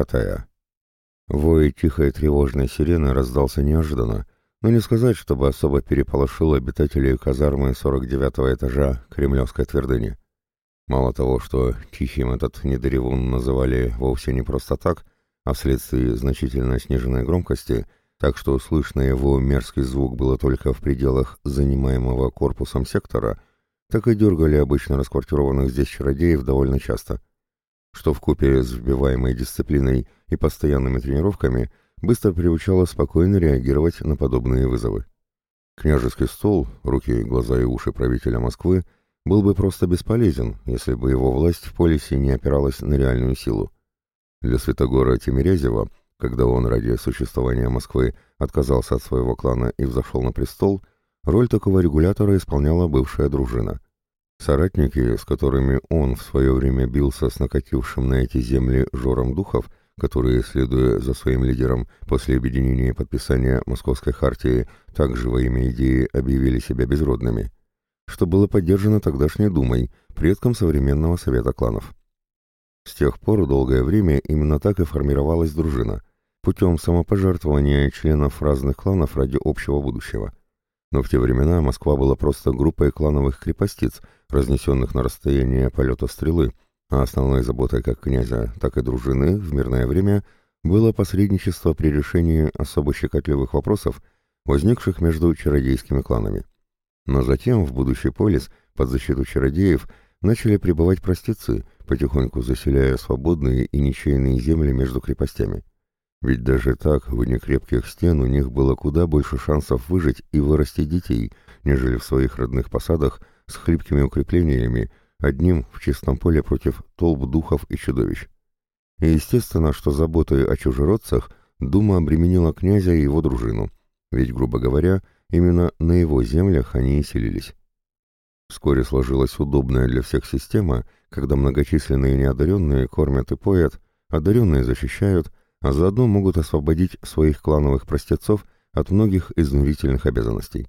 49-я. Вой тихой тревожной сирены раздался неожиданно, но не сказать, чтобы особо переполошил обитателей казармы 49-го этажа Кремлевской твердыни. Мало того, что тихим этот недоревун называли вовсе не просто так, а вследствие значительно сниженной громкости, так что слышно его мерзкий звук было только в пределах занимаемого корпусом сектора, так и дергали обычно расквартированных здесь чародеев довольно часто, что в купе с вбиваемой дисциплиной и постоянными тренировками быстро приучало спокойно реагировать на подобные вызовы. Княжеский стол, руки, глаза и уши правителя Москвы – был бы просто бесполезен, если бы его власть в полисе не опиралась на реальную силу. Для Святогора Тимирязева, когда он ради существования Москвы отказался от своего клана и взошел на престол, роль такого регулятора исполняла бывшая дружина. Соратники, с которыми он в свое время бился с накатившим на эти земли жором духов, которые, следуя за своим лидером после объединения и подписания Московской хартии, также во имя идеи объявили себя безродными – что было поддержано тогдашней Думой, предком современного Совета кланов. С тех пор долгое время именно так и формировалась дружина, путем самопожертвования членов разных кланов ради общего будущего. Но в те времена Москва была просто группой клановых крепостиц, разнесенных на расстояние полета стрелы, а основной заботой как князя, так и дружины в мирное время было посредничество при решении особо щекотливых вопросов, возникших между чародейскими кланами. Но затем в будущий полис под защиту чародеев начали прибывать простецы, потихоньку заселяя свободные и ничейные земли между крепостями. Ведь даже так, вне крепких стен, у них было куда больше шансов выжить и вырасти детей, нежели в своих родных посадах с хлипкими укреплениями, одним в чистом поле против толп духов и чудовищ. И естественно, что заботой о чужеродцах Дума обременила князя и его дружину, ведь, грубо говоря, Именно на его землях они и селились. Вскоре сложилась удобная для всех система, когда многочисленные неодаренные кормят и поят, одаренные защищают, а заодно могут освободить своих клановых простецов от многих изнурительных обязанностей.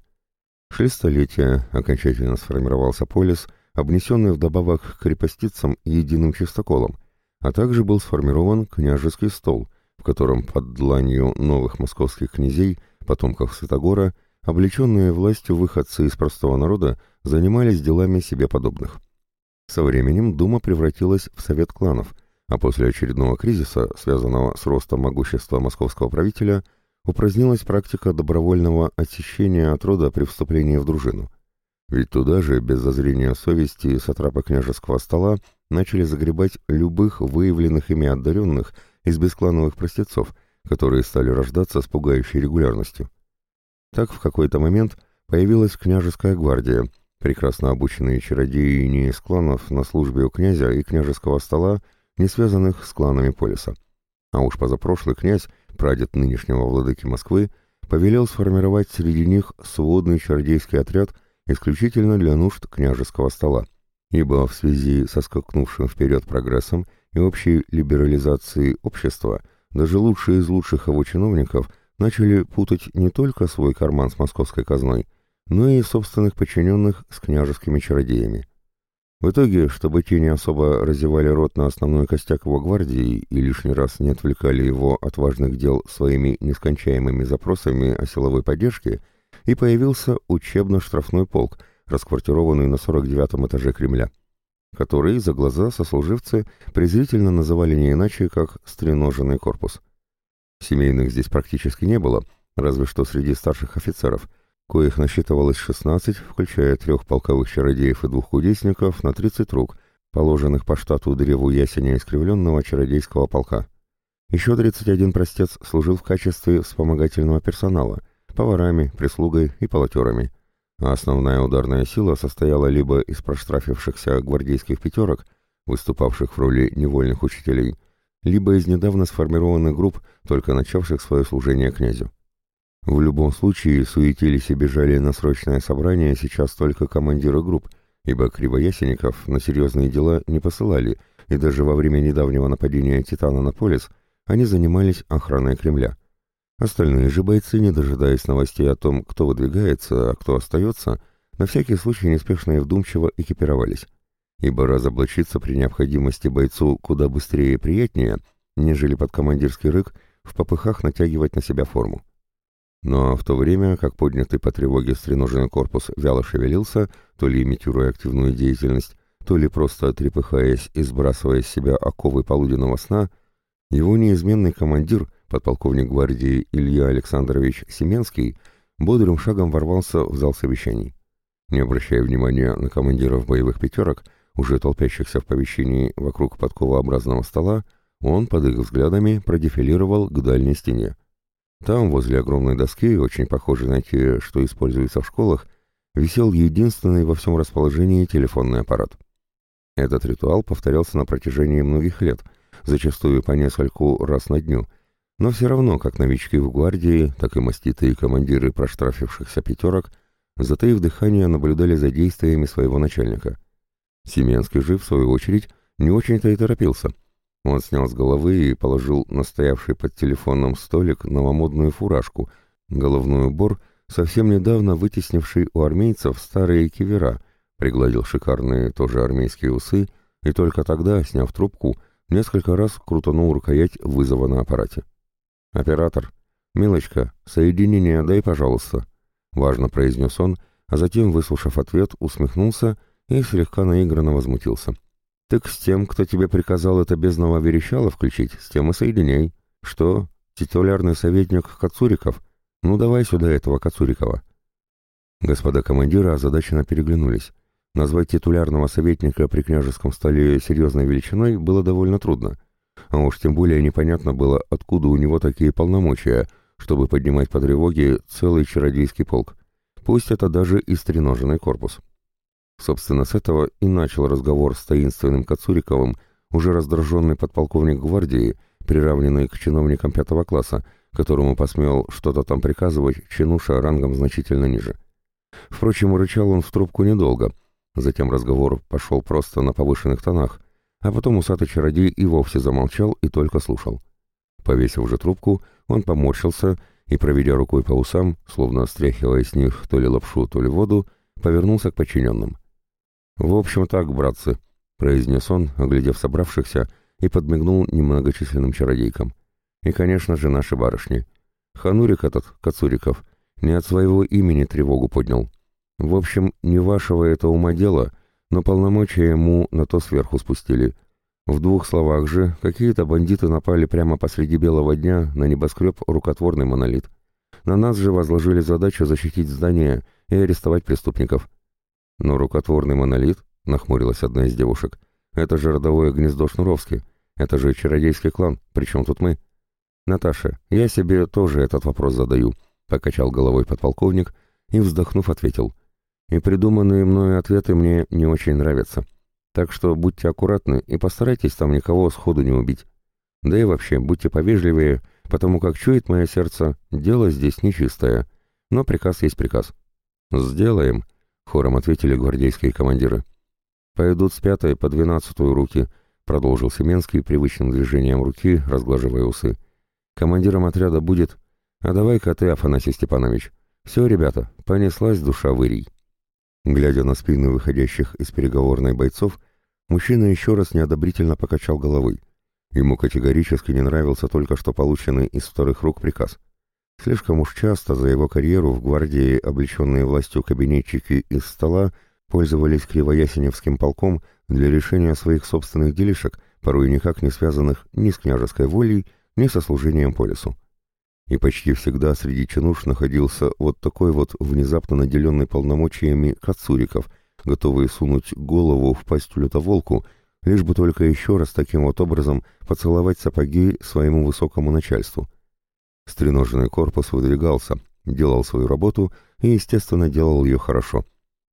Шли столетия, окончательно сформировался полис, обнесенный вдобавок к крепостицам единым чистоколом, а также был сформирован княжеский стол, в котором под дланью новых московских князей, потомков Святогора, облеченные властью выходцы из простого народа занимались делами себе подобных. Со временем Дума превратилась в совет кланов, а после очередного кризиса, связанного с ростом могущества московского правителя, упразднилась практика добровольного отсечения от рода при вступлении в дружину. Ведь туда же, без зазрения совести, сатрапы княжеского стола начали загребать любых выявленных ими одаренных из бесклановых простецов, которые стали рождаться с пугающей регулярностью. Так в какой-то момент появилась княжеская гвардия, прекрасно обученные чародеи не из кланов на службе у князя и княжеского стола, не связанных с кланами полиса. А уж позапрошлый князь, прадед нынешнего владыки Москвы, повелел сформировать среди них сводный чародейский отряд исключительно для нужд княжеского стола, ибо в связи со скакнувшим вперед прогрессом и общей либерализацией общества даже лучшие из лучших его чиновников – начали путать не только свой карман с московской казной, но и собственных подчиненных с княжескими чародеями. В итоге, чтобы те не особо разевали рот на основной костяк его гвардии и лишний раз не отвлекали его от важных дел своими нескончаемыми запросами о силовой поддержке, и появился учебно-штрафной полк, расквартированный на 49-м этаже Кремля, который за глаза сослуживцы презрительно называли не иначе, как «стреноженный корпус». Семейных здесь практически не было, разве что среди старших офицеров, коих насчитывалось 16, включая трех полковых чародеев и двух кудесников, на 30 рук, положенных по штату древу ясеня искривленного чародейского полка. Еще 31 простец служил в качестве вспомогательного персонала, поварами, прислугой и полотерами, а основная ударная сила состояла либо из проштрафившихся гвардейских пятерок, выступавших в роли невольных учителей, либо из недавно сформированных групп, только начавших свое служение князю. В любом случае суетились и бежали на срочное собрание сейчас только командиры групп, ибо Кривоясенников на серьезные дела не посылали, и даже во время недавнего нападения Титана на полис они занимались охраной Кремля. Остальные же бойцы, не дожидаясь новостей о том, кто выдвигается, а кто остается, на всякий случай неспешно и вдумчиво экипировались ибо разоблачиться при необходимости бойцу куда быстрее и приятнее, нежели под командирский рык в попыхах натягивать на себя форму. Но в то время, как поднятый по тревоге стреноженный корпус вяло шевелился, то ли имитируя активную деятельность, то ли просто трепыхаясь и сбрасывая с себя оковы полуденного сна, его неизменный командир, подполковник гвардии Илья Александрович Семенский, бодрым шагом ворвался в зал совещаний. Не обращая внимания на командиров боевых пятерок, уже толпящихся в помещении вокруг подковообразного стола, он под их взглядами продефилировал к дальней стене. Там, возле огромной доски, очень похожей на те, что используются в школах, висел единственный во всем расположении телефонный аппарат. Этот ритуал повторялся на протяжении многих лет, зачастую по нескольку раз на дню, но все равно, как новички в гвардии, так и маститые командиры проштрафившихся пятерок, затаив дыхание, наблюдали за действиями своего начальника. Семенский же, в свою очередь, не очень-то и торопился — он снял с головы и положил на стоявший под телефонным столик новомодную фуражку, головной убор, совсем недавно вытеснивший у армейцев старые кивера, пригладил шикарные тоже армейские усы и только тогда, сняв трубку, несколько раз крутанул рукоять вызова на аппарате. «Оператор, милочка, соединение дай, пожалуйста», — важно произнес он, а затем, выслушав ответ, усмехнулся и слегка наигранно возмутился. Так с тем, кто тебе приказал это бездного верещало включить, с тем и соединяй. Что, титулярный советник Кацуриков? Ну давай сюда этого Кацурикова. Господа командиры озадаченно переглянулись. Назвать титулярного советника при княжеском столе серьезной величиной было довольно трудно. А уж тем более непонятно было, откуда у него такие полномочия, чтобы поднимать по тревоге целый чародейский полк. Пусть это даже и стреноженный корпус. Собственно, с этого и начал разговор с таинственным Кацуриковым, уже раздраженный подполковник гвардии, приравненный к чиновникам пятого класса, которому посмел что-то там приказывать чинуша рангом значительно ниже. Впрочем, урычал он в трубку недолго. Затем разговор пошел просто на повышенных тонах, а потом усатый чародей и вовсе замолчал и только слушал. Повесив же трубку, он поморщился и, проведя рукой по усам, словно стряхивая с них то ли лапшу, то ли воду, повернулся к подчиненным. «В общем так, братцы», — произнес он, оглядев собравшихся, и подмигнул немногочисленным чародейкам. «И, конечно же, наши барышни. Ханурик этот, Кацуриков, не от своего имени тревогу поднял. В общем, не вашего это ума дело, но полномочия ему на то сверху спустили. В двух словах же, какие-то бандиты напали прямо посреди белого дня на небоскреб рукотворный монолит. На нас же возложили задачу защитить здание и арестовать преступников. «Но рукотворный монолит?» — нахмурилась одна из девушек. «Это же родовое гнездо Шнуровски. Это же чародейский клан. Причем тут мы?» «Наташа, я себе тоже этот вопрос задаю», — покачал головой подполковник и, вздохнув, ответил. «И придуманные мною ответы мне не очень нравятся. Так что будьте аккуратны и постарайтесь там никого сходу не убить. Да и вообще, будьте повежливее, потому как чует мое сердце, дело здесь нечистое. Но приказ есть приказ». «Сделаем», хором ответили гвардейские командиры. «Пойдут с пятой по двенадцатую руки», — продолжил Семенский привычным движением руки, разглаживая усы. «Командиром отряда будет... А давай-ка ты, Афанасий Степанович. Все, ребята, понеслась душа вырий». Глядя на спины выходящих из переговорной бойцов, мужчина еще раз неодобрительно покачал головой. Ему категорически не нравился только что полученный из вторых рук приказ — Слишком уж часто за его карьеру в гвардии, облеченные властью кабинетчики из стола, пользовались Кривоясеневским полком для решения своих собственных делишек, порой никак не связанных ни с княжеской волей, ни со служением по. И почти всегда среди чинуш находился вот такой вот внезапно наделенный полномочиями Кацуриков, готовый сунуть голову в пасть лютоволку, лишь бы только еще раз таким вот образом поцеловать сапоги своему высокому начальству — Стреноженный корпус выдвигался, делал свою работу и, естественно, делал ее хорошо.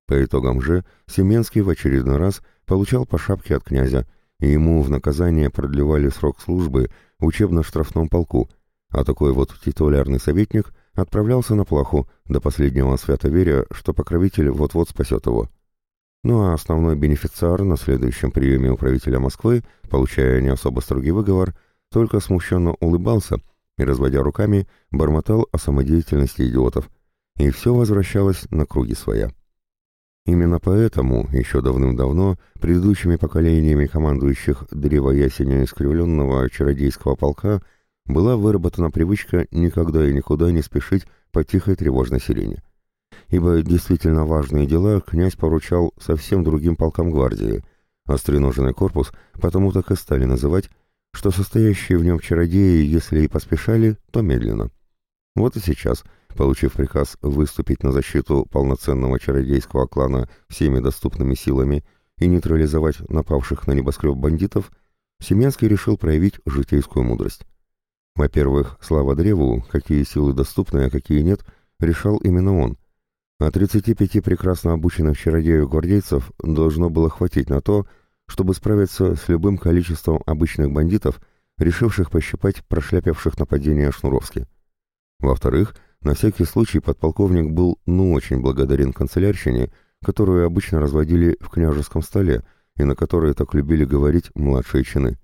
По итогам же Семенский в очередной раз получал по шапке от князя, и ему в наказание продлевали срок службы в учебно-штрафном полку, а такой вот титулярный советник отправлялся на плаху, до последнего свято веря, что покровитель вот-вот спасет его. Ну а основной бенефициар на следующем приеме у правителя Москвы, получая не особо строгий выговор, только смущенно улыбался и, разводя руками, бормотал о самодеятельности идиотов, и все возвращалось на круги своя. Именно поэтому еще давным-давно предыдущими поколениями командующих древа ясеня искривленного чародейского полка была выработана привычка никогда и никуда не спешить по тихой тревожной сирене. Ибо действительно важные дела князь поручал совсем другим полкам гвардии, а стреноженный корпус потому так и стали называть, что состоящие в нем чародеи, если и поспешали, то медленно. Вот и сейчас – Получив приказ выступить на защиту полноценного чародейского клана всеми доступными силами и нейтрализовать напавших на небоскреб бандитов, Семенский решил проявить житейскую мудрость. Во-первых, слава древу, какие силы доступны, а какие нет, решал именно он. А 35 прекрасно обученных чародеев-гвардейцев должно было хватить на то, чтобы справиться с любым количеством обычных бандитов, решивших пощипать прошляпивших нападение Шнуровски. Во-вторых, на всякий случай подполковник был ну очень благодарен канцелярщине, которую обычно разводили в княжеском столе и на которой так любили говорить младшие чины.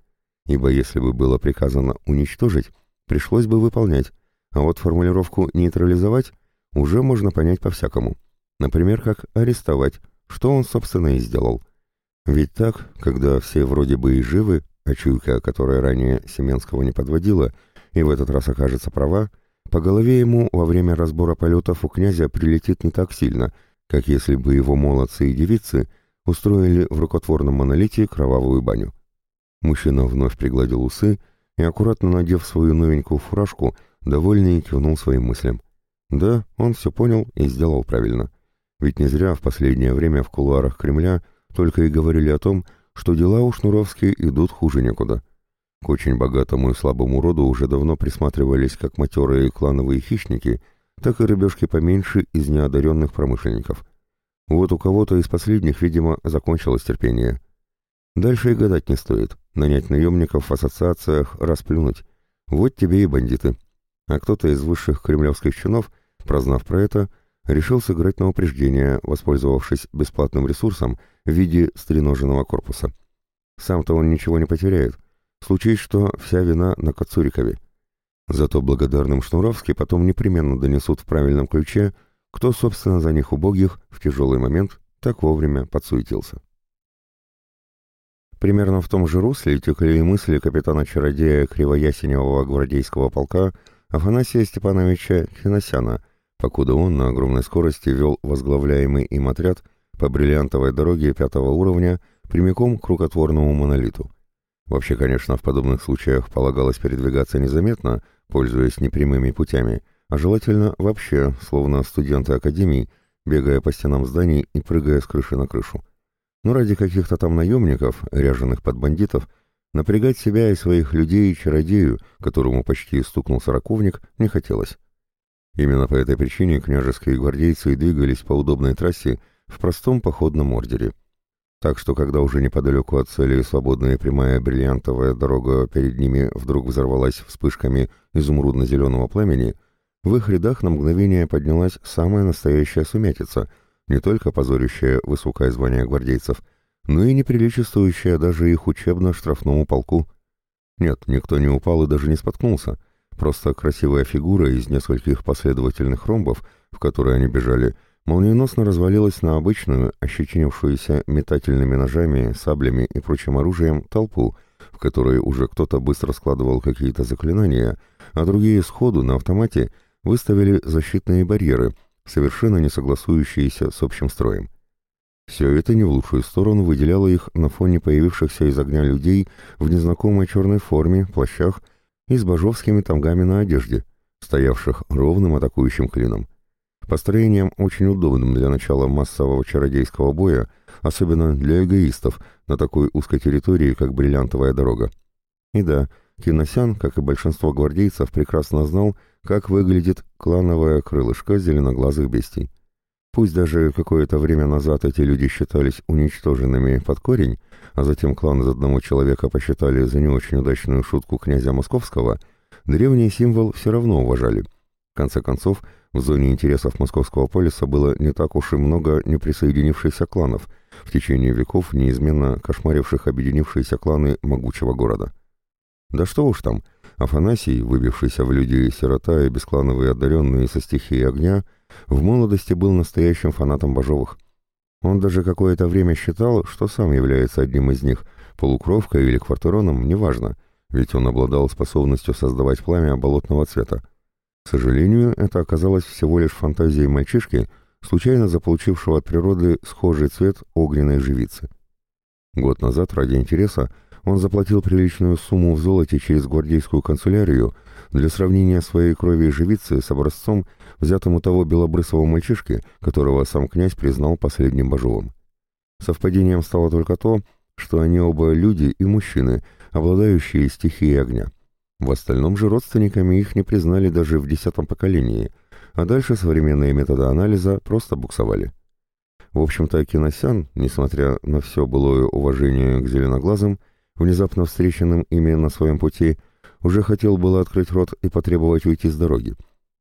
Ибо если бы было приказано уничтожить, пришлось бы выполнять, а вот формулировку «нейтрализовать» уже можно понять по-всякому. Например, как «арестовать», что он, собственно, и сделал. Ведь так, когда все вроде бы и живы, а чуйка, которая ранее Семенского не подводила, и в этот раз окажется права, по голове ему во время разбора полетов у князя прилетит не так сильно, как если бы его молодцы и девицы устроили в рукотворном монолите кровавую баню. Мужчина вновь пригладил усы и, аккуратно надев свою новенькую фуражку, довольный кивнул своим мыслям. Да, он все понял и сделал правильно. Ведь не зря в последнее время в кулуарах Кремля только и говорили о том, что дела у Шнуровски идут хуже некуда. К очень богатому и слабому роду уже давно присматривались как матерые клановые хищники, так и рыбешки поменьше из неодаренных промышленников. Вот у кого-то из последних, видимо, закончилось терпение. Дальше и гадать не стоит. Нанять наемников в ассоциациях, расплюнуть. Вот тебе и бандиты. А кто-то из высших кремлевских чинов, прознав про это, решил сыграть на упреждение, воспользовавшись бесплатным ресурсом в виде стреноженного корпуса. Сам-то он ничего не потеряет, Случись, что вся вина на Кацурикове. Зато благодарным Шнуровски потом непременно донесут в правильном ключе, кто, собственно, за них убогих в тяжелый момент так вовремя подсуетился. Примерно в том же русле текли и мысли капитана-чародея Кривоясеневого гвардейского полка Афанасия Степановича Хиносяна, покуда он на огромной скорости вел возглавляемый им отряд по бриллиантовой дороге пятого уровня прямиком к рукотворному монолиту. Вообще, конечно, в подобных случаях полагалось передвигаться незаметно, пользуясь непрямыми путями, а желательно вообще, словно студенты академии, бегая по стенам зданий и прыгая с крыши на крышу. Но ради каких-то там наемников, ряженых под бандитов, напрягать себя и своих людей и чародею, которому почти стукнул сороковник, не хотелось. Именно по этой причине княжеские гвардейцы двигались по удобной трассе в простом походном ордере – так что, когда уже неподалеку от цели свободная прямая бриллиантовая дорога перед ними вдруг взорвалась вспышками изумрудно-зеленого пламени, в их рядах на мгновение поднялась самая настоящая сумятица, не только позорящая высокое звание гвардейцев, но и неприличествующая даже их учебно-штрафному полку. Нет, никто не упал и даже не споткнулся, просто красивая фигура из нескольких последовательных ромбов, в которые они бежали, — молниеносно развалилась на обычную, ощетинившуюся метательными ножами, саблями и прочим оружием толпу, в которой уже кто-то быстро складывал какие-то заклинания, а другие сходу на автомате выставили защитные барьеры, совершенно не согласующиеся с общим строем. Все это не в лучшую сторону выделяло их на фоне появившихся из огня людей в незнакомой черной форме, плащах и с божовскими тамгами на одежде, стоявших ровным атакующим клином. Построением очень удобным для начала массового чародейского боя, особенно для эгоистов на такой узкой территории, как бриллиантовая дорога. И да, Киносян, как и большинство гвардейцев, прекрасно знал, как выглядит клановое крылышко зеленоглазых бестий. Пусть даже какое-то время назад эти люди считались уничтоженными под корень, а затем клан из одного человека посчитали за не очень удачную шутку князя Московского, древний символ все равно уважали. В конце концов, в зоне интересов Московского полиса было не так уж и много неприсоединившихся кланов, в течение веков неизменно кошмаривших объединившиеся кланы могучего города. Да что уж там, Афанасий, выбившийся в люди сирота и бесклановый одаренный со стихией огня, в молодости был настоящим фанатом Бажовых. Он даже какое-то время считал, что сам является одним из них, полукровкой или квартироном, неважно, ведь он обладал способностью создавать пламя болотного цвета. К сожалению, это оказалось всего лишь фантазией мальчишки, случайно заполучившего от природы схожий цвет огненной живицы. Год назад, ради интереса, он заплатил приличную сумму в золоте через гвардейскую канцелярию для сравнения своей крови и живицы с образцом, взятым у того белобрысого мальчишки, которого сам князь признал последним божовым. Совпадением стало только то, что они оба люди и мужчины, обладающие стихией огня. В остальном же родственниками их не признали даже в десятом поколении, а дальше современные методы анализа просто буксовали. В общем-то, Киносян, несмотря на все былое уважение к зеленоглазым, внезапно встреченным ими на своем пути, уже хотел было открыть рот и потребовать уйти с дороги.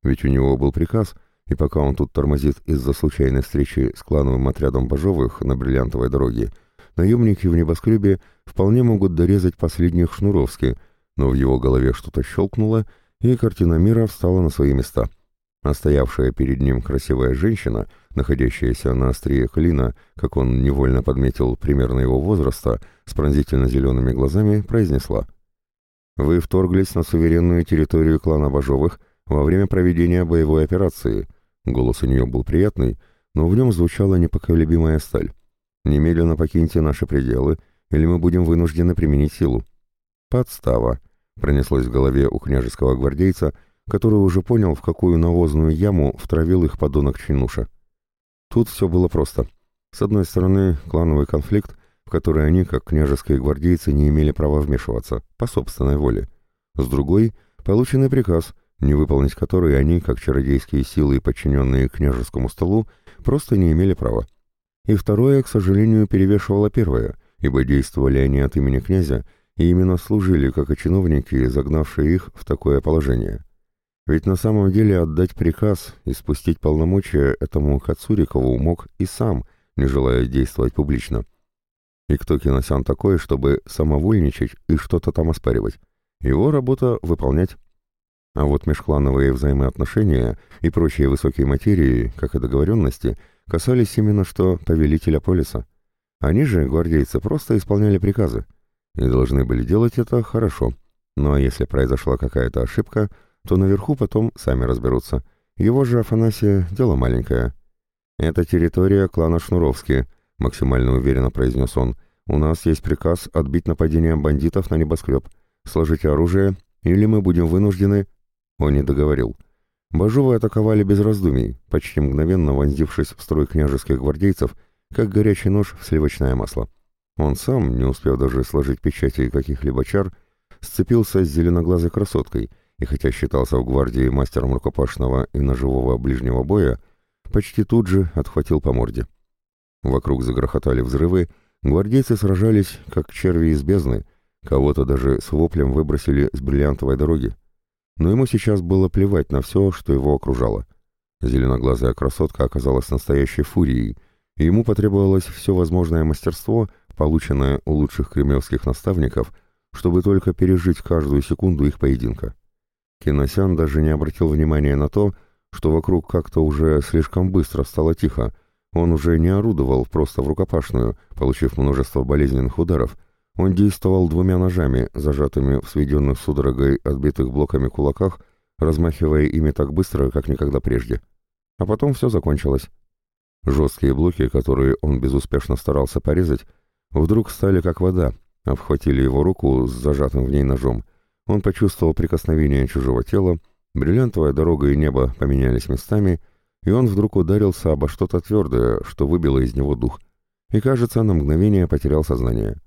Ведь у него был приказ, и пока он тут тормозит из-за случайной встречи с клановым отрядом Бажовых на бриллиантовой дороге, наемники в небоскребе вполне могут дорезать последних Шнуровски, но в его голове что-то щелкнуло, и картина мира встала на свои места. А стоявшая перед ним красивая женщина, находящаяся на острие клина, как он невольно подметил примерно его возраста, с пронзительно-зелеными глазами, произнесла «Вы вторглись на суверенную территорию клана Бажовых во время проведения боевой операции». Голос у нее был приятный, но в нем звучала непоколебимая сталь. «Немедленно покиньте наши пределы, или мы будем вынуждены применить силу». «Подстава», — пронеслось в голове у княжеского гвардейца, который уже понял, в какую навозную яму втравил их подонок Чинуша. Тут все было просто. С одной стороны, клановый конфликт, в который они, как княжеские гвардейцы, не имели права вмешиваться, по собственной воле. С другой — полученный приказ — не выполнить которые они, как чародейские силы, подчиненные княжескому столу, просто не имели права. И второе, к сожалению, перевешивало первое, ибо действовали они от имени князя и именно служили, как и чиновники, загнавшие их в такое положение. Ведь на самом деле отдать приказ и спустить полномочия этому Хацурикову мог и сам, не желая действовать публично. И кто Киносян такой, чтобы самовольничать и что-то там оспаривать? Его работа — выполнять. А вот межклановые взаимоотношения и прочие высокие материи, как и договоренности, касались именно что повелителя полиса. Они же, гвардейцы, просто исполняли приказы. И должны были делать это хорошо. А если произошла какая-то ошибка, то наверху потом сами разберутся. Его же Афанасия — дело маленькое. «Это территория клана Шнуровски», — максимально уверенно произнес он. «У нас есть приказ отбить нападение бандитов на небоскреб. Сложите оружие, или мы будем вынуждены он не договорил. Бажовы атаковали без раздумий, почти мгновенно вонзившись в строй княжеских гвардейцев, как горячий нож в сливочное масло. Он сам, не успев даже сложить печати каких-либо чар, сцепился с зеленоглазой красоткой, и хотя считался в гвардии мастером рукопашного и ножевого ближнего боя, почти тут же отхватил по морде. Вокруг загрохотали взрывы, гвардейцы сражались, как черви из бездны, кого-то даже с воплем выбросили с бриллиантовой дороги но ему сейчас было плевать на все, что его окружало. Зеленоглазая красотка оказалась настоящей фурией, и ему потребовалось все возможное мастерство, полученное у лучших кремлевских наставников, чтобы только пережить каждую секунду их поединка. Киносян даже не обратил внимания на то, что вокруг как-то уже слишком быстро стало тихо, он уже не орудовал просто в рукопашную, получив множество болезненных ударов, он действовал двумя ножами, зажатыми в сведенных судорогой отбитых блоками кулаках, размахивая ими так быстро, как никогда прежде. А потом все закончилось. Жесткие блоки, которые он безуспешно старался порезать, вдруг стали как вода, обхватили его руку с зажатым в ней ножом. Он почувствовал прикосновение чужого тела, бриллиантовая дорога и небо поменялись местами, и он вдруг ударился обо что-то твердое, что выбило из него дух, и, кажется, на мгновение потерял сознание.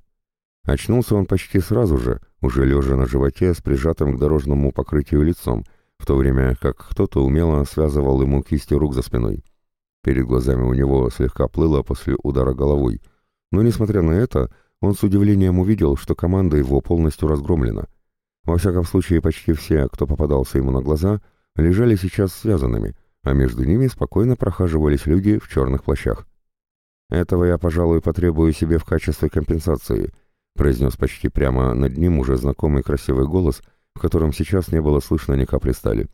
Очнулся он почти сразу же, уже лежа на животе с прижатым к дорожному покрытию лицом, в то время как кто-то умело связывал ему кисти рук за спиной. Перед глазами у него слегка плыло после удара головой, но, несмотря на это, он с удивлением увидел, что команда его полностью разгромлена. Во всяком случае, почти все, кто попадался ему на глаза, лежали сейчас связанными, а между ними спокойно прохаживались люди в черных плащах. «Этого я, пожалуй, потребую себе в качестве компенсации», произнес почти прямо над ним уже знакомый красивый голос, в котором сейчас не было слышно ни капли стали.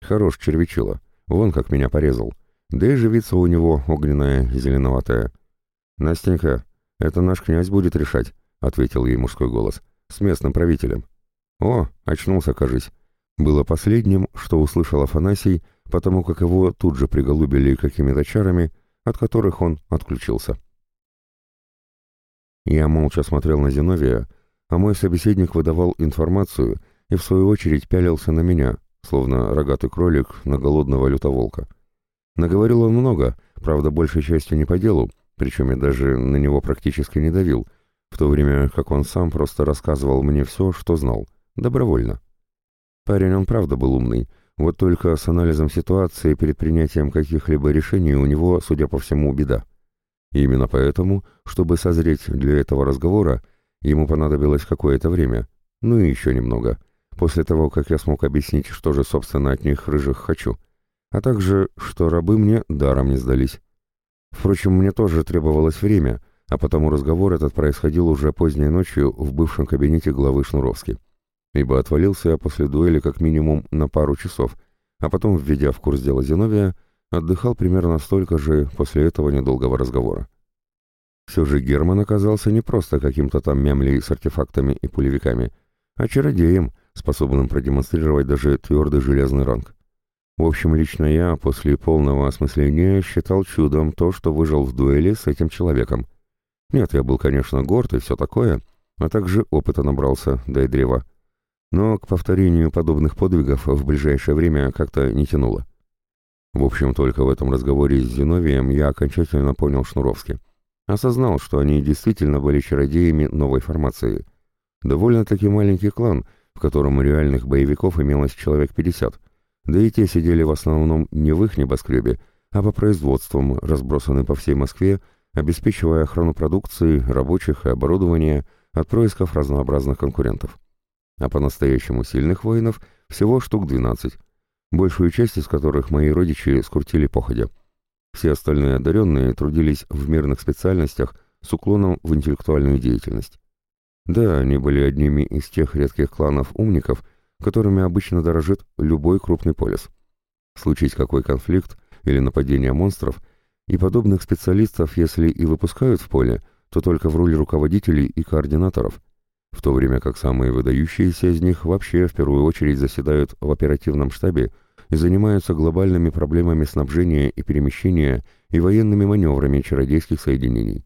«Хорош червячило. Вон как меня порезал. Да и живица у него огненная, зеленоватая. «Настенька, это наш князь будет решать», — ответил ей мужской голос, — «с местным правителем». «О, очнулся, кажись». Было последним, что услышал Афанасий, потому как его тут же приголубили какими-то чарами, от которых он отключился. Я молча смотрел на Зиновия, а мой собеседник выдавал информацию и в свою очередь пялился на меня, словно рогатый кролик на голодного лютоволка. Наговорил он много, правда, большей частью не по делу, причем я даже на него практически не давил, в то время как он сам просто рассказывал мне все, что знал, добровольно. Парень он правда был умный, вот только с анализом ситуации перед принятием каких-либо решений у него, судя по всему, беда. И именно поэтому, чтобы созреть для этого разговора, ему понадобилось какое-то время, ну и еще немного, после того, как я смог объяснить, что же, собственно, от них рыжих хочу, а также, что рабы мне даром не сдались. Впрочем, мне тоже требовалось время, а потому разговор этот происходил уже поздней ночью в бывшем кабинете главы Шнуровски. Ибо отвалился я после дуэли как минимум на пару часов, а потом, введя в курс дела Зиновия, отдыхал примерно столько же после этого недолгого разговора. Все же Герман оказался не просто каким-то там мямлей с артефактами и пулевиками, а чародеем, способным продемонстрировать даже твердый железный ранг. В общем, лично я после полного осмысления считал чудом то, что выжил в дуэли с этим человеком. Нет, я был, конечно, горд и все такое, а также опыта набрался, да и древа. Но к повторению подобных подвигов в ближайшее время как-то не тянуло. В общем, только в этом разговоре с Зиновием я окончательно понял Шнуровски. Осознал, что они действительно были чародеями новой формации. Довольно-таки маленький клан, в котором реальных боевиков имелось человек 50, да и те сидели в основном не в их небоскребе, а по производствам, разбросаны по всей Москве, обеспечивая охрану продукции, рабочих и оборудования от происков разнообразных конкурентов. А по-настоящему сильных воинов всего штук 12, большую часть из которых мои родичи скрутили походя. Все остальные одаренные трудились в мирных специальностях с уклоном в интеллектуальную деятельность. Да, они были одними из тех редких кланов умников, которыми обычно дорожит любой крупный полис. Случись какой конфликт или нападение монстров, и подобных специалистов, если и выпускают в поле, то только в роли руководителей и координаторов, в то время как самые выдающиеся из них вообще в первую очередь заседают в оперативном штабе и занимаются глобальными проблемами снабжения и перемещения и военными маневрами чародейских соединений.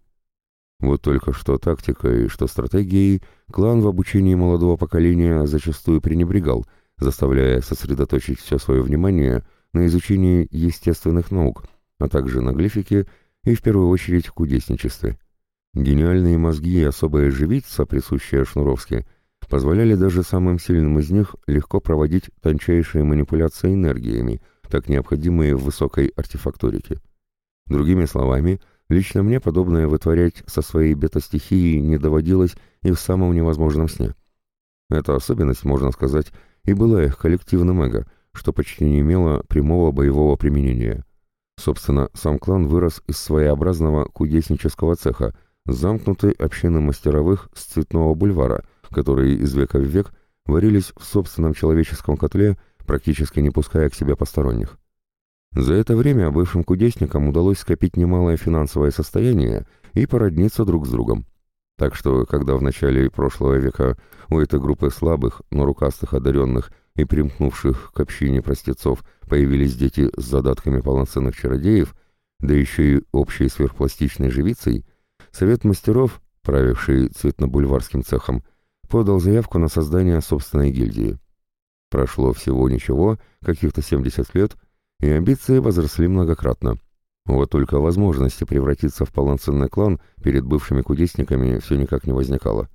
Вот только что тактикой, что стратегией клан в обучении молодого поколения зачастую пренебрегал, заставляя сосредоточить все свое внимание на изучении естественных наук, а также на глифике и в первую очередь кудесничестве. Гениальные мозги и особая живица, присущая Шнуровски, позволяли даже самым сильным из них легко проводить тончайшие манипуляции энергиями, так необходимые в высокой артефакторике. Другими словами – Лично мне подобное вытворять со своей бета-стихией не доводилось и в самом невозможном сне. Эта особенность, можно сказать, и была их коллективным эго, что почти не имело прямого боевого применения. Собственно, сам клан вырос из своеобразного кудеснического цеха, замкнутой общины мастеровых с цветного бульвара, которые из века в век варились в собственном человеческом котле, практически не пуская к себе посторонних. За это время бывшим кудесникам удалось скопить немалое финансовое состояние и породниться друг с другом. Так что, когда в начале прошлого века у этой группы слабых, но рукастых одаренных и примкнувших к общине простецов появились дети с задатками полноценных чародеев, да еще и общей сверхпластичной живицей, Совет мастеров, правивший цветно-бульварским цехом, подал заявку на создание собственной гильдии. Прошло всего ничего, каких-то 70 лет, и амбиции возросли многократно. Вот только возможности превратиться в полноценный клан перед бывшими кудесниками все никак не возникало.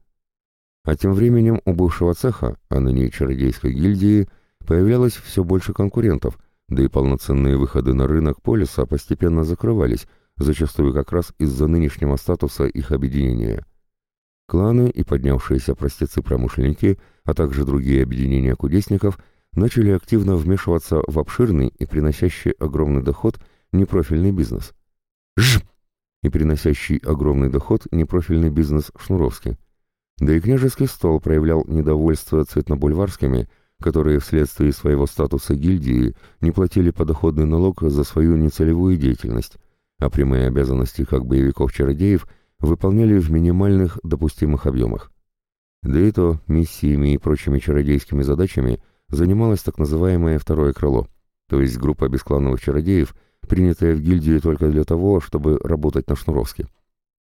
А тем временем у бывшего цеха, а ныне чародейской гильдии, появлялось все больше конкурентов, да и полноценные выходы на рынок полиса постепенно закрывались, зачастую как раз из-за нынешнего статуса их объединения. Кланы и поднявшиеся простецы-промышленники, а также другие объединения кудесников – начали активно вмешиваться в обширный и приносящий огромный доход непрофильный бизнес. Ж! И приносящий огромный доход непрофильный бизнес Шнуровский. Да и княжеский стол проявлял недовольство цветнобульварскими, которые вследствие своего статуса гильдии не платили подоходный налог за свою нецелевую деятельность, а прямые обязанности как боевиков-чародеев выполняли в минимальных допустимых объемах. Да и то миссиями и прочими чародейскими задачами занималось так называемое «второе крыло», то есть группа бесклановых чародеев, принятая в гильдии только для того, чтобы работать на Шнуровске.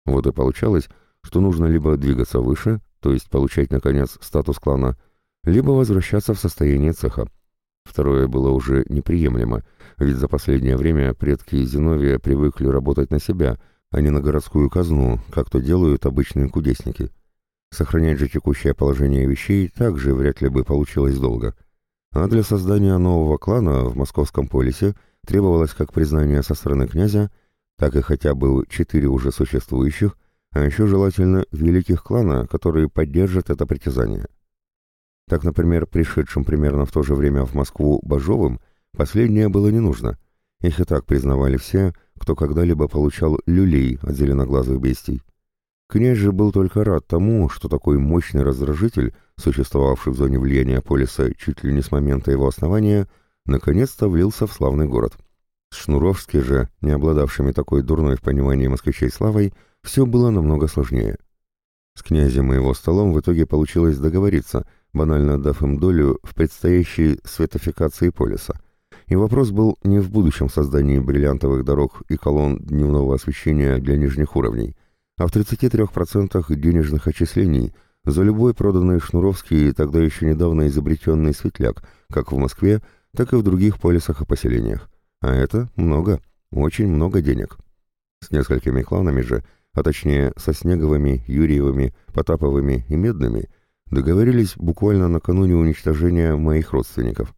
Вот и получалось, что нужно либо двигаться выше, то есть получать, наконец, статус клана, либо возвращаться в состояние цеха. Второе было уже неприемлемо, ведь за последнее время предки Зиновия привыкли работать на себя, а не на городскую казну, как то делают обычные кудесники. Сохранять же текущее положение вещей также вряд ли бы получилось долго. А для создания нового клана в московском полисе требовалось как признание со стороны князя, так и хотя бы четыре уже существующих, а еще желательно великих клана, которые поддержат это притязание. Так, например, пришедшим примерно в то же время в Москву Бажовым последнее было не нужно. Их и так признавали все, кто когда-либо получал люлей от зеленоглазых бестий. Князь же был только рад тому, что такой мощный раздражитель, существовавший в зоне влияния полиса чуть ли не с момента его основания, наконец-то влился в славный город. Шнуровский же, не обладавшими такой дурной в понимании москвичей славой, все было намного сложнее. С князем и его столом в итоге получилось договориться, банально дав им долю в предстоящей светофикации полиса. И вопрос был не в будущем создании бриллиантовых дорог и колонн дневного освещения для нижних уровней – а в 33% денежных отчислений за любой проданный Шнуровский тогда еще недавно изобретенный светляк, как в Москве, так и в других полисах и поселениях. А это много, очень много денег. С несколькими кланами же, а точнее со Снеговыми, Юрьевыми, Потаповыми и Медными, договорились буквально накануне уничтожения моих родственников.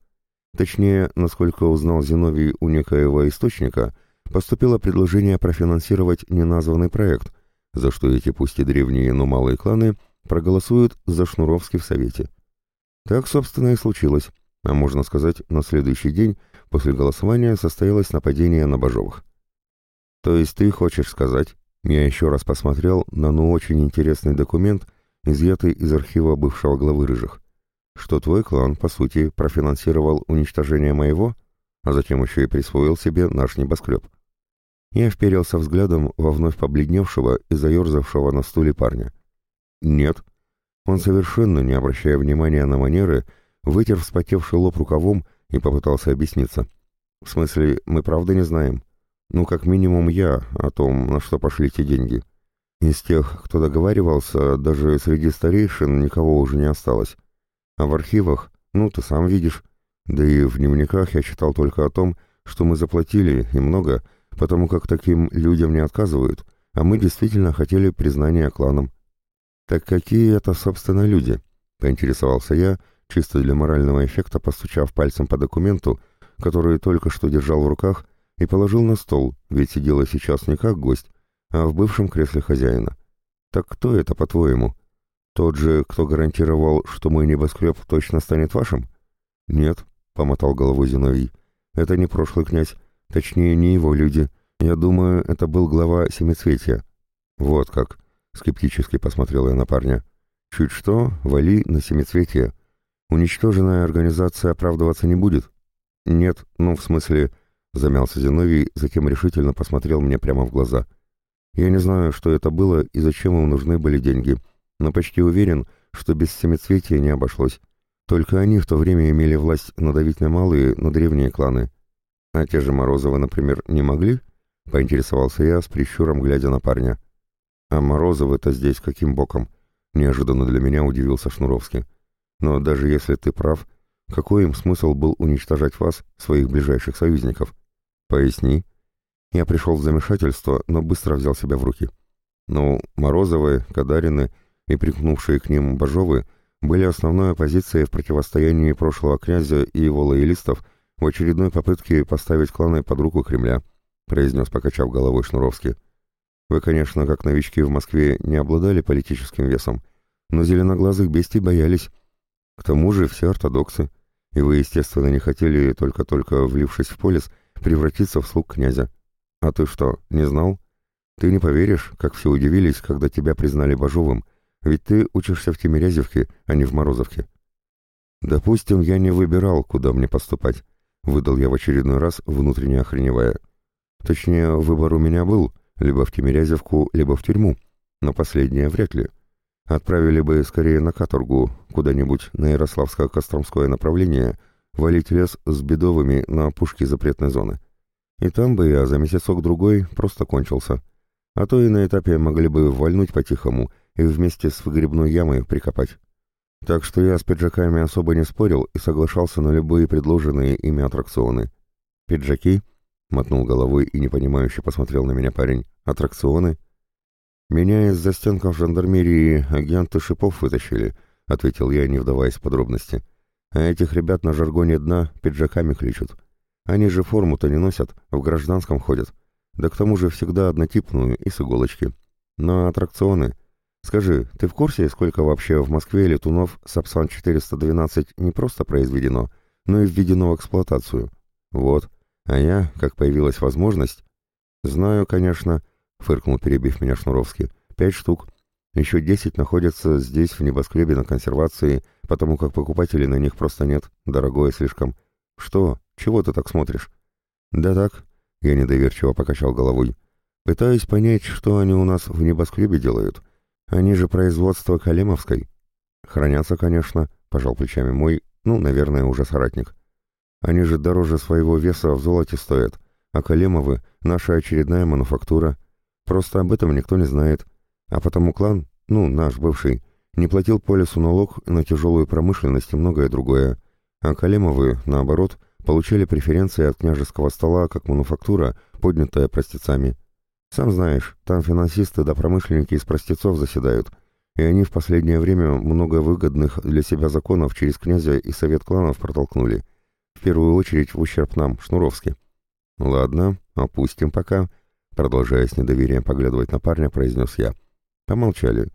Точнее, насколько узнал Зиновий у некоего источника, поступило предложение профинансировать неназванный проект, за что эти пусть и древние, но малые кланы проголосуют за Шнуровский в Совете. Так, собственно, и случилось, а можно сказать, на следующий день после голосования состоялось нападение на Бажовых. То есть ты хочешь сказать, я еще раз посмотрел на ну очень интересный документ, изъятый из архива бывшего главы Рыжих, что твой клан, по сути, профинансировал уничтожение моего, а затем еще и присвоил себе наш небоскреб. Я вперился взглядом во вновь побледневшего и заерзавшего на стуле парня. «Нет». Он, совершенно не обращая внимания на манеры, вытер вспотевший лоб рукавом и попытался объясниться. «В смысле, мы правда не знаем? Ну, как минимум я о том, на что пошли те деньги. Из тех, кто договаривался, даже среди старейшин никого уже не осталось. А в архивах, ну, ты сам видишь. Да и в дневниках я читал только о том, что мы заплатили, и много, — потому как таким людям не отказывают, а мы действительно хотели признания кланом. «Так какие это, собственно, люди?» — поинтересовался я, чисто для морального эффекта постучав пальцем по документу, который только что держал в руках, и положил на стол, ведь сидела сейчас не как гость, а в бывшем кресле хозяина. «Так кто это, по-твоему? Тот же, кто гарантировал, что мой небоскреб точно станет вашим?» «Нет», — помотал головой Зиновий, — «это не прошлый князь, Точнее, не его люди. Я думаю, это был глава Семицветия. Вот как. Скептически посмотрел я на парня. Чуть что, вали на Семицветие. Уничтоженная организация оправдываться не будет? Нет, ну, в смысле... Замялся Зиновий, затем решительно посмотрел мне прямо в глаза. Я не знаю, что это было и зачем им нужны были деньги, но почти уверен, что без семицветия не обошлось. Только они в то время имели власть надавить на малые, но древние кланы. А те же Морозовы, например, не могли? Поинтересовался я с прищуром, глядя на парня. А Морозовы-то здесь каким боком? Неожиданно для меня удивился Шнуровский. Но даже если ты прав, какой им смысл был уничтожать вас, своих ближайших союзников? Поясни. Я пришел в замешательство, но быстро взял себя в руки. Ну, Морозовы, Кадарины и прикнувшие к ним Бажовы были основной оппозицией в противостоянии прошлого князя и его лоялистов в очередной попытке поставить кланы под руку Кремля, произнес, покачав головой Шнуровский. Вы, конечно, как новички в Москве не обладали политическим весом, но зеленоглазых бестий боялись. К тому же все ортодоксы, и вы, естественно, не хотели, только-только влившись в полис, превратиться в слуг князя. А ты что, не знал? Ты не поверишь, как все удивились, когда тебя признали Бажовым, ведь ты учишься в Тимирязевке, а не в Морозовке. Допустим, я не выбирал, куда мне поступать, Выдал я в очередной раз, внутренне охреневая. Точнее, выбор у меня был, либо в Тимирязевку, либо в тюрьму, но последнее вряд ли. Отправили бы скорее на каторгу, куда-нибудь на Ярославско-Костромское направление, валить лес с бедовыми на опушке запретной зоны. И там бы я за месяцок-другой просто кончился. А то и на этапе могли бы вальнуть по-тихому и вместе с выгребной ямой прикопать. Так что я с пиджаками особо не спорил и соглашался на любые предложенные ими аттракционы. «Пиджаки?» — мотнул головой и непонимающе посмотрел на меня парень. «Аттракционы?» «Меня из застенков жандармерии агенты шипов вытащили», — ответил я, не вдаваясь в подробности. «А этих ребят на жаргоне дна пиджаками кличут. Они же форму-то не носят, в гражданском ходят. Да к тому же всегда однотипную и с иголочки. Но аттракционы... Скажи, ты в курсе, сколько вообще в Москве летунов Сапсан-412 не просто произведено, но и введено в эксплуатацию? Вот. А я, как появилась возможность... Знаю, конечно, — фыркнул, перебив меня Шнуровский. «Пять штук. Еще десять находятся здесь, в небоскребе, на консервации, потому как покупателей на них просто нет. Дорогое слишком. Что? Чего ты так смотришь?» «Да так», — я недоверчиво покачал головой. «Пытаюсь понять, что они у нас в небоскребе делают. Они же производство Калемовской». «Хранятся, конечно», — пожал плечами мой, ну, наверное, уже соратник. «Они же дороже своего веса в золоте стоят, а Калемовы — наша очередная мануфактура». Просто об этом никто не знает. А потому клан, ну, наш бывший, не платил полису налог на тяжелую промышленность и многое другое. А Калемовы, наоборот, получали преференции от княжеского стола как мануфактура, поднятая простецами. Сам знаешь, там финансисты да промышленники из простецов заседают, и они в последнее время много выгодных для себя законов через князя и совет кланов протолкнули. В первую очередь в ущерб нам, Шнуровски. Ладно, опустим пока, Продолжая с недоверием поглядывать на парня, произнес я. Помолчали.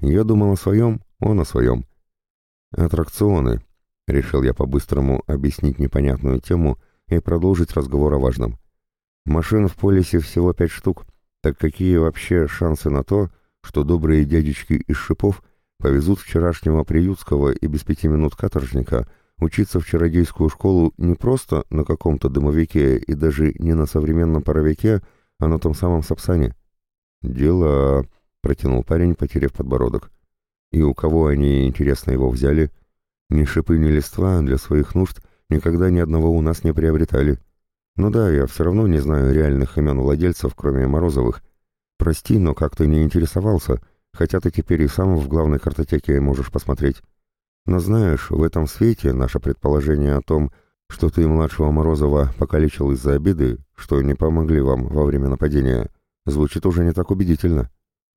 Я думал о своем, он о своем. «Аттракционы», — решил я по-быстрому объяснить непонятную тему и продолжить разговор о важном. «Машин в полисе всего пять штук. Так какие вообще шансы на то, что добрые дядечки из шипов повезут вчерашнего приютского и без пяти минут каторжника учиться в чародейскую школу не просто на каком-то дымовике и даже не на современном паровике, а на том самом Сапсане. «Дела...» — протянул парень, потеряв подбородок. «И у кого они, интересно, его взяли? Ни шипы, ни листва для своих нужд никогда ни одного у нас не приобретали. Ну да, я все равно не знаю реальных имен владельцев, кроме Морозовых. Прости, но как-то не интересовался, хотя ты теперь и сам в главной картотеке можешь посмотреть. Но знаешь, в этом свете наше предположение о том, что ты младшего Морозова покалечил из-за обиды, что не помогли вам во время нападения, звучит уже не так убедительно.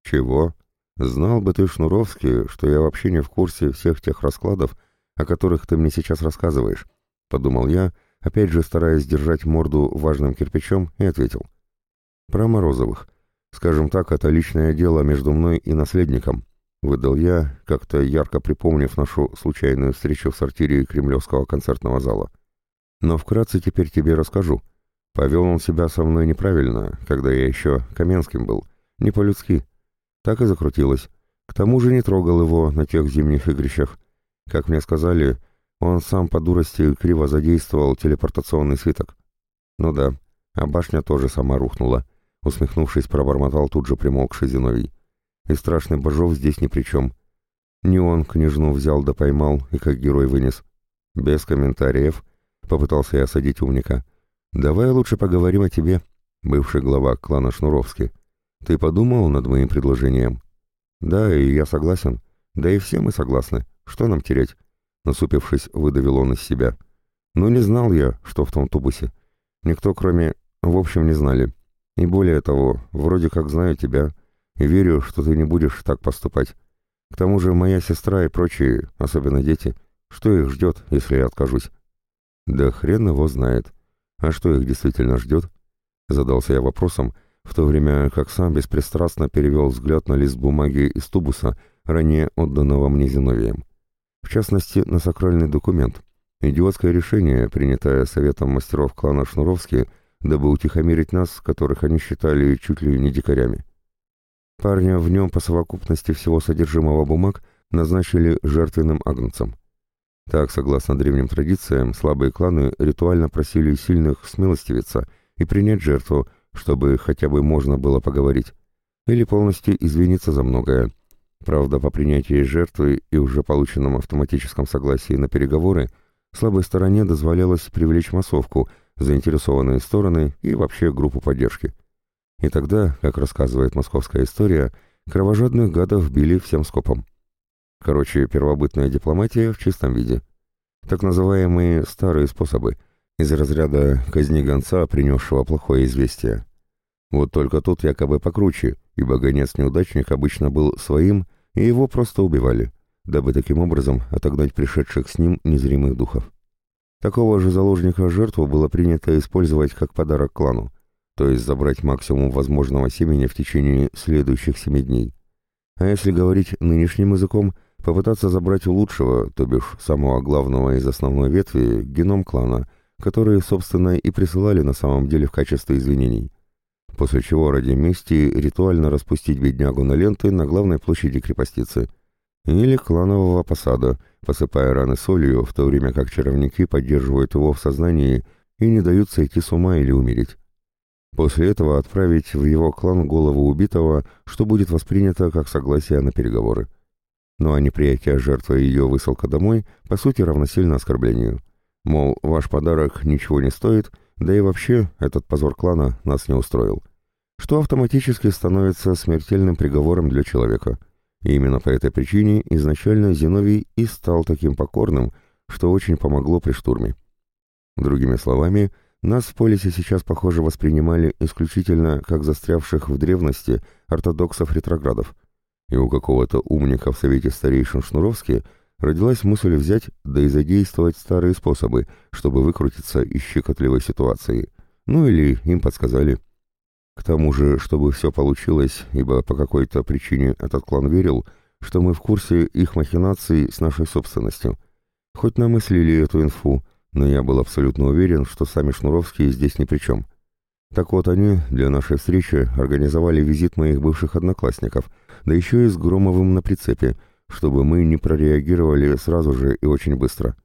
Чего? Знал бы ты, Шнуровский, что я вообще не в курсе всех тех раскладов, о которых ты мне сейчас рассказываешь, подумал я, опять же стараясь держать морду важным кирпичом, и ответил. Про Морозовых. Скажем так, это личное дело между мной и наследником, выдал я, как-то ярко припомнив нашу случайную встречу в сортире Кремлевского концертного зала. Но вкратце теперь тебе расскажу. Повел он себя со мной неправильно, когда я еще Каменским был, не по-людски. Так и закрутилось. К тому же не трогал его на тех зимних игрищах. Как мне сказали, он сам по дурости криво задействовал телепортационный свиток. Ну да, а башня тоже сама рухнула. Усмехнувшись, пробормотал тут же примолкший Зиновий. И страшный Божов здесь ни при чем. Не он княжну взял да поймал и как герой вынес. Без комментариев, Попытался я осадить умника. «Давай лучше поговорим о тебе, бывший глава клана Шнуровский. Ты подумал над моим предложением?» «Да, и я согласен. Да и все мы согласны. Что нам терять?» Насупившись, выдавил он из себя. «Ну, не знал я, что в том тубусе. Никто, кроме... В общем, не знали. И более того, вроде как знаю тебя, и верю, что ты не будешь так поступать. К тому же моя сестра и прочие, особенно дети, что их ждет, если я откажусь?» Да хрен его знает. А что их действительно ждет? Задался я вопросом, в то время как сам беспристрастно перевел взгляд на лист бумаги из тубуса, ранее отданного мне Зиновием. В частности, на сакральный документ. Идиотское решение, принятое Советом мастеров клана Шнуровски, дабы утихомирить нас, которых они считали чуть ли не дикарями. Парня в нем по совокупности всего содержимого бумаг назначили жертвенным агнцем. Так, согласно древним традициям, слабые кланы ритуально просили сильных смилостивиться и принять жертву, чтобы хотя бы можно было поговорить, или полностью извиниться за многое. Правда, по принятии жертвы и уже полученном автоматическом согласии на переговоры, слабой стороне дозволялось привлечь массовку, заинтересованные стороны и вообще группу поддержки. И тогда, как рассказывает московская история, кровожадных гадов били всем скопом. Короче, первобытная дипломатия в чистом виде. Так называемые «старые способы» из разряда казни гонца, принесшего плохое известие. Вот только тут якобы покруче, ибо гонец-неудачник обычно был своим, и его просто убивали, дабы таким образом отогнать пришедших с ним незримых духов. Такого же заложника-жертву было принято использовать как подарок клану, то есть забрать максимум возможного семени в течение следующих семи дней. А если говорить нынешним языком, попытаться забрать у лучшего, то бишь самого главного из основной ветви, геном клана, который, собственно, и присылали на самом деле в качестве извинений после чего ради мести ритуально распустить беднягу на ленты на главной площади крепостицы или кланового посада, посыпая раны солью, в то время как чаровники поддерживают его в сознании и не дают сойти с ума или умереть. После этого отправить в его клан голову убитого, что будет воспринято как согласие на переговоры. Ну а неприятие жертвы и ее высылка домой, по сути, равносильно оскорблению. Мол, ваш подарок ничего не стоит, да и вообще, этот позор клана нас не устроил. Что автоматически становится смертельным приговором для человека. И именно по этой причине изначально Зиновий и стал таким покорным, что очень помогло при штурме. Другими словами, нас в полисе сейчас, похоже, воспринимали исключительно как застрявших в древности ортодоксов-ретроградов. И у какого-то умника в Совете старейшин Шнуровски – родилась мысль взять, да и задействовать старые способы, чтобы выкрутиться из щекотливой ситуации. Ну или им подсказали. К тому же, чтобы все получилось, ибо по какой-то причине этот клан верил, что мы в курсе их махинаций с нашей собственностью. Хоть нам и слили эту инфу, но я был абсолютно уверен, что сами Шнуровские здесь ни при чем. Так вот они для нашей встречи организовали визит моих бывших одноклассников, да еще и с Громовым на прицепе — чтобы мы не прореагировали сразу же и очень быстро.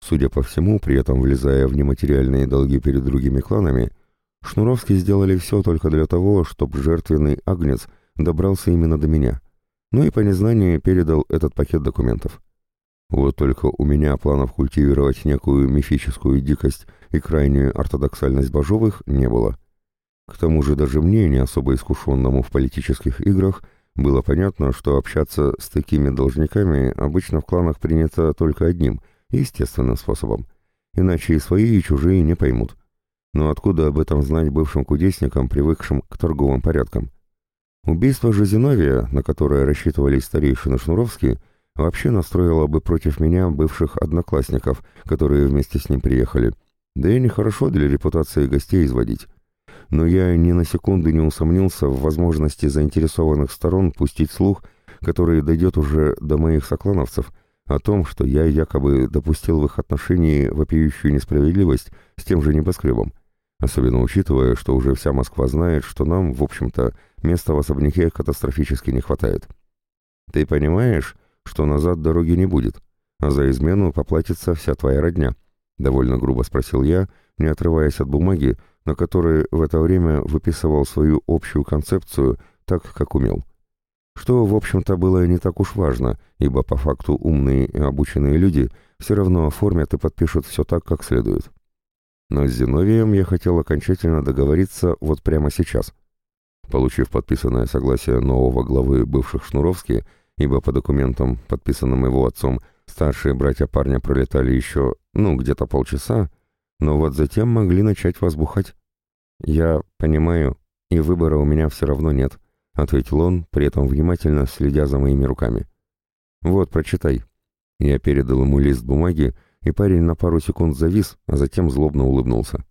Судя по всему, при этом влезая в нематериальные долги перед другими кланами, Шнуровские сделали все только для того, чтобы жертвенный агнец добрался именно до меня, ну и по незнанию передал этот пакет документов. Вот только у меня планов культивировать некую мифическую дикость и крайнюю ортодоксальность Бажовых не было. К тому же даже мне, не особо искушенному в политических играх, было понятно, что общаться с такими должниками обычно в кланах принято только одним, естественным способом. Иначе и свои, и чужие не поймут. Но откуда об этом знать бывшим кудесникам, привыкшим к торговым порядкам? Убийство же Зиновия, на которое рассчитывали старейшины Шнуровские, вообще настроило бы против меня бывших одноклассников, которые вместе с ним приехали. Да и нехорошо для репутации гостей изводить но я ни на секунду не усомнился в возможности заинтересованных сторон пустить слух, который дойдет уже до моих соклановцев, о том, что я якобы допустил в их отношении вопиющую несправедливость с тем же небоскребом, особенно учитывая, что уже вся Москва знает, что нам, в общем-то, места в особняке катастрофически не хватает. Ты понимаешь, что назад дороги не будет, а за измену поплатится вся твоя родня? Довольно грубо спросил я, не отрываясь от бумаги, на которой в это время выписывал свою общую концепцию так, как умел. Что, в общем-то, было не так уж важно, ибо по факту умные и обученные люди все равно оформят и подпишут все так, как следует. Но с Зиновием я хотел окончательно договориться вот прямо сейчас. Получив подписанное согласие нового главы бывших Шнуровски, ибо по документам, подписанным его отцом, старшие братья парня пролетали еще, ну, где-то полчаса, но вот затем могли начать возбухать. «Я понимаю, и выбора у меня все равно нет», — ответил он, при этом внимательно следя за моими руками. «Вот, прочитай». Я передал ему лист бумаги, и парень на пару секунд завис, а затем злобно улыбнулся.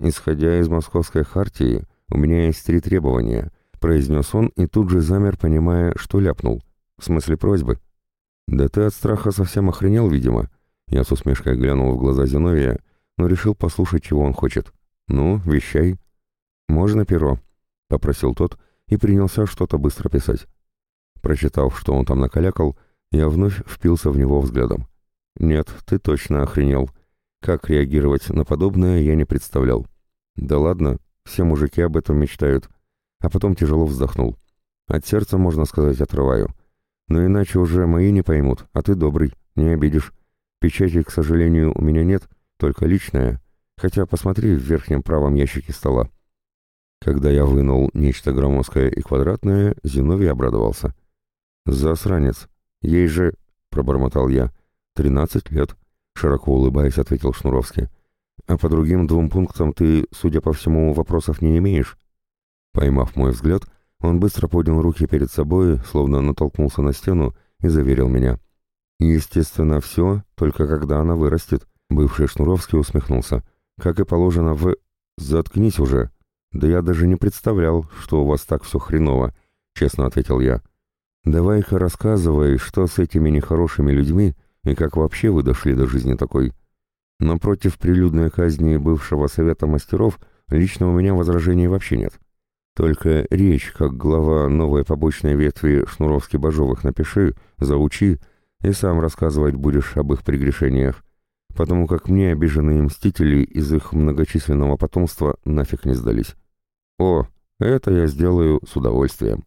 «Исходя из московской хартии, у меня есть три требования», — произнес он и тут же замер, понимая, что ляпнул. «В смысле просьбы?» «Да ты от страха совсем охренел, видимо». Я с усмешкой глянул в глаза Зиновия, но решил послушать, чего он хочет. «Ну, вещай». «Можно перо?» — попросил тот и принялся что-то быстро писать. Прочитав, что он там накалякал, я вновь впился в него взглядом. «Нет, ты точно охренел. Как реагировать на подобное, я не представлял». «Да ладно, все мужики об этом мечтают. А потом тяжело вздохнул. От сердца, можно сказать, отрываю. Но иначе уже мои не поймут, а ты добрый, не обидишь. Печати, к сожалению, у меня нет, только личная. Хотя посмотри в верхнем правом ящике стола. Когда я вынул нечто громоздкое и квадратное, Зиновий обрадовался. «Засранец! Ей же...» — пробормотал я. «Тринадцать лет», — широко улыбаясь, ответил Шнуровский. «А по другим двум пунктам ты, судя по всему, вопросов не имеешь?» Поймав мой взгляд, он быстро поднял руки перед собой, словно натолкнулся на стену и заверил меня. «Естественно, все, только когда она вырастет», — бывший Шнуровский усмехнулся. «Как и положено в...» «Заткнись уже!» «Да я даже не представлял, что у вас так все хреново», — честно ответил я. «Давай-ка рассказывай, что с этими нехорошими людьми и как вообще вы дошли до жизни такой. Но против прилюдной казни бывшего совета мастеров лично у меня возражений вообще нет. Только речь, как глава новой побочной ветви Шнуровски-Бажовых напиши, заучи, и сам рассказывать будешь об их прегрешениях, потому как мне обиженные мстители из их многочисленного потомства нафиг не сдались. О, это я сделаю с удовольствием.